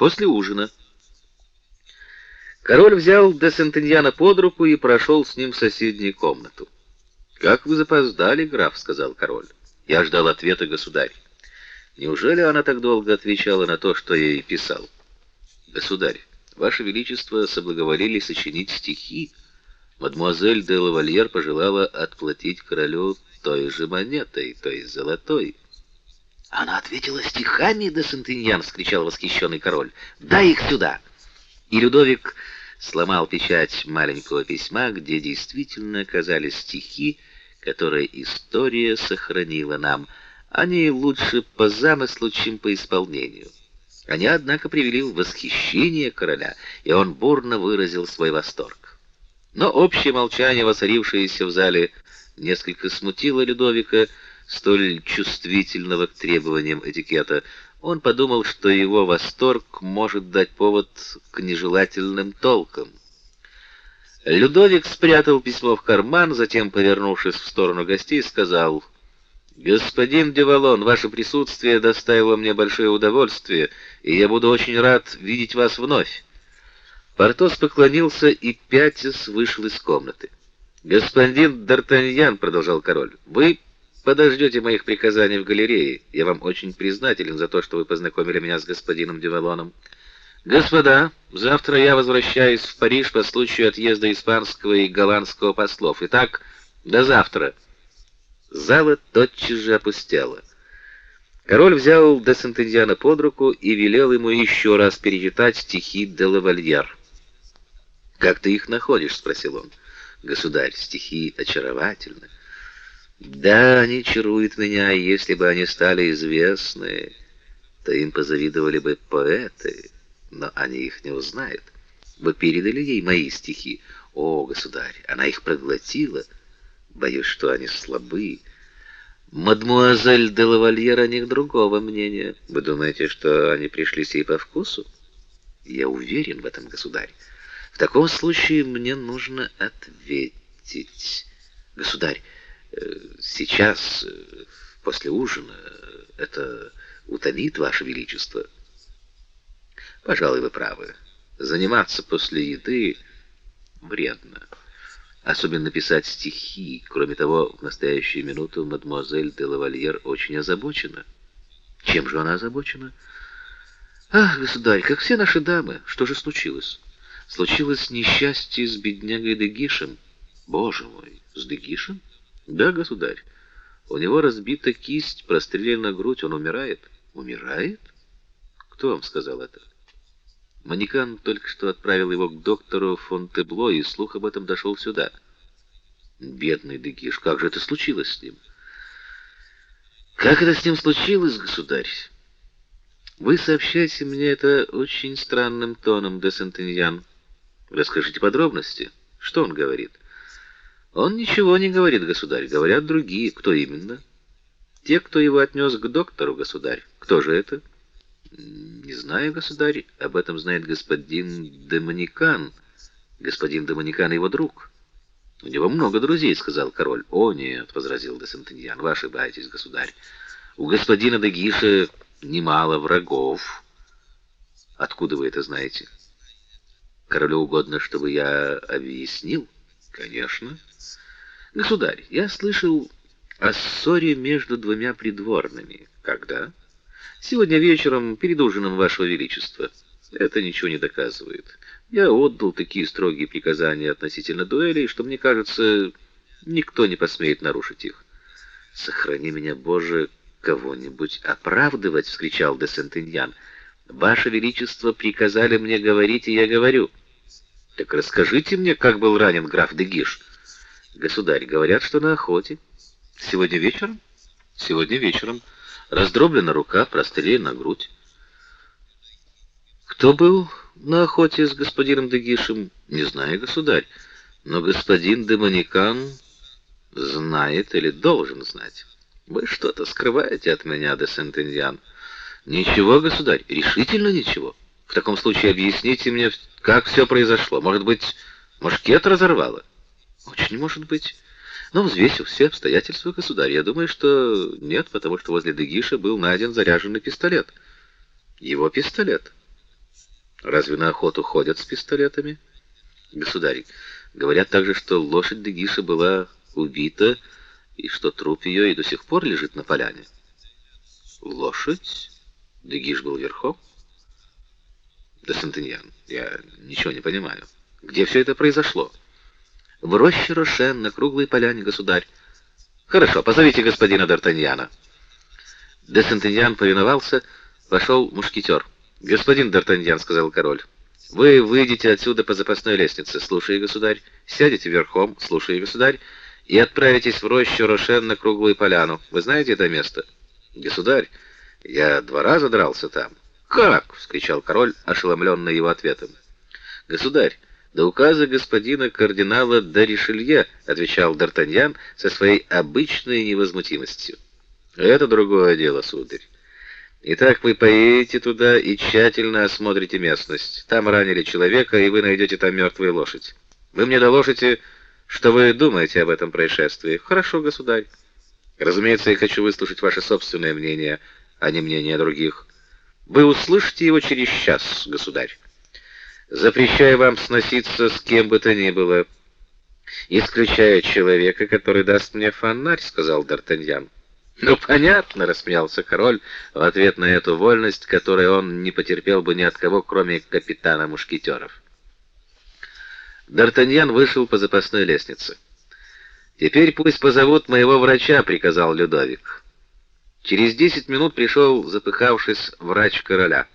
После ужина король взял де Сентеньяна под руку и прошел с ним в соседнюю комнату. «Как вы запоздали, граф», — сказал король. «Я ждал ответа, государь». «Неужели она так долго отвечала на то, что я ей писал?» «Государь, ваше величество соблаговолили сочинить стихи. Мадемуазель де Лавальер пожелала отплатить королю той же монетой, то есть золотой». Она ответила стихами, де Сентеньян, вскричал восхищенный король. Дай их сюда. И Людовик сломал печать маленького письма, где действительно оказались стихи, которые история сохранила нам. Они лучше по замыслу, чем по исполнению. Они, однако, привели в восхищение короля, и он бурно выразил свой восторг. Но общее молчание, воцарившееся в зале, несколько смутило Людовика, столь чувствительного к требованиям этикета, он подумал, что его восторг может дать повод к нежелательным толкам. Людовик спрятал письмо в карман, затем, повернувшись в сторону гостей, сказал: "Господин Девалон, ваше присутствие доставило мне большое удовольствие, и я буду очень рад видеть вас вновь". Портос поклонился и пятясь вышел из комнаты. "Господин Д'Артаньян", продолжал король. "Вы подождете моих приказаний в галерее. Я вам очень признателен за то, что вы познакомили меня с господином Девалоном. Господа, завтра я возвращаюсь в Париж по случаю отъезда испанского и голландского послов. Итак, до завтра. Зала тотчас же опустела. Король взял де Сентеньяна под руку и велел ему еще раз перечитать стихи де Лавальер. «Как ты их находишь?» — спросил он. «Государь, стихи очаровательны». Да, они чаруют меня, если бы они стали известны, то им позавидовали бы поэты, но они их не узнают. Вы передали ей мои стихи? О, государь, она их проглотила. Боюсь, что они слабы. Мадмуазель де лавальер о них другого мнения. Вы думаете, что они пришли ей по вкусу? Я уверен в этом, государь. В таком случае мне нужно ответить. Государь, сейчас, э, после ужина, это утомит ваше величество. Пожалуй, вы правы. Заниматься после еды вредно. Особенно писать стихи. Кроме того, в настоящую минуту мадемуазель де лавальер очень озабочена. Чем же она озабочена? Ах, государь, как все наши дамы, что же случилось? Случилось несчастье с беднягой Дегишем. Боже мой, с Дегишем? Да, государь. У него разбита кисть, прострелена грудь, он умирает. Умирает? Кто вам сказал это? Манекан только что отправил его к доктору Фонтебло, и слух об этом дошел сюда. Бедный Дегиш, как же это случилось с ним? Как это с ним случилось, государь? Вы сообщаете мне это очень странным тоном, де Сентеньян. Расскажите подробности. Что он говорит? Он ничего не говорит, государь, говорят другие. Кто именно? Те, кто его отнес к доктору, государь. Кто же это? Не знаю, государь, об этом знает господин Демоникан. Господин Демоникан его друг. У него много друзей, сказал король. О, нет, возразил де Сентеньян. Вы ошибаетесь, государь. У господина де Гиша немало врагов. Откуда вы это знаете? Королю угодно, чтобы я объяснил. Конечно. Государь, я слышал о ссоре между двумя придворными. Когда? Сегодня вечером перед ужином вашего величества. Это ничего не доказывает. Я отдал такие строгие приказания относительно дуэлей, что мне кажется, никто не посмеет нарушить их. Сохрани меня, Боже, кого-нибудь оправдывать, вскричал де Сентеньян. Ваше величество приказали мне говорить, и я говорю. Так расскажите мне, как был ранен граф де Гиш. Государь, говорят, что на охоте. Сегодня вечером? Сегодня вечером. Раздроблена рука, прострелена грудь. Кто был на охоте с господином де Гишем? Не знаю, государь. Но господин де Манекан знает или должен знать. Вы что-то скрываете от меня, де Сентеньян. Ничего, государь, решительно ничего. В таком случае объясните мне, как все произошло. Может быть, мушкет разорвало? Очень может быть. Но взвесив все обстоятельства, государь, я думаю, что нет, потому что возле Дегиша был найден заряженный пистолет. Его пистолет. Разве на охоту ходят с пистолетами? Государь, говорят также, что лошадь Дегиша была убита и что труп ее и до сих пор лежит на поляне. Лошадь? Дегиш был верхом? Да, Сантеньян, я ничего не понимаю. Где все это произошло? В роще Рошен, на круглой поляне, государь. Хорошо, позовите господина Д'Артаньяна. Де Сантеньян повиновался, вошел мушкетер. «Господин Д'Артаньян», — сказал король, — «вы выйдете отсюда по запасной лестнице, слушай, государь, сядете верхом, слушай, государь, и отправитесь в рощу Рошен на круглую поляну. Вы знаете это место?» «Государь, я два раза дрался там». «Как?» — вскричал король, ошеломленный его ответом. «Государь, до указа господина кардинала Даришелье», — отвечал Д'Артаньян со своей обычной невозмутимостью. «Это другое дело, сударь. Итак, вы поедете туда и тщательно осмотрите местность. Там ранили человека, и вы найдете там мертвую лошадь. Вы мне доложите, что вы думаете об этом происшествии. Хорошо, государь. Разумеется, я хочу выслушать ваше собственное мнение, а не мнение других. Вы услышите его через час, государь. Запрещаю вам сноситься с кем бы то ни было, исключая человека, который даст мне фонарь, сказал Д'Артаньян. Ну понятно, рассмеялся король в ответ на эту вольность, которой он не потерпел бы ни от кого, кроме капитана мушкетеров. Д'Артаньян вышел по запасной лестнице. Теперь пусть позовут моего врача, приказал Людовик. Через десять минут пришел, запыхавшись, врач короля.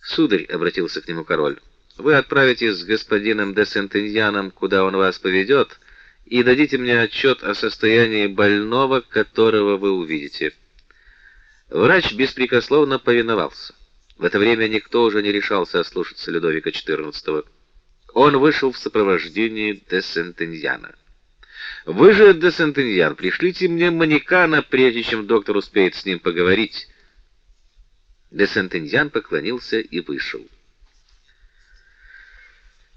"Сударь", обратился к нему король. "Вы отправитесь с господином де Сентеньяном, куда он вас поведет, и дадите мне отчет о состоянии больного, которого вы увидите. Врач беспрекословно повиновался. В это время никто уже не решался ослушаться Людовика XIV. Он вышел в сопровождении де Сентеньяна. Вы же, де Сентеньян, пришлите мне манекана, прежде чем доктор успеет с ним поговорить. Де Сентеньян поклонился и вышел.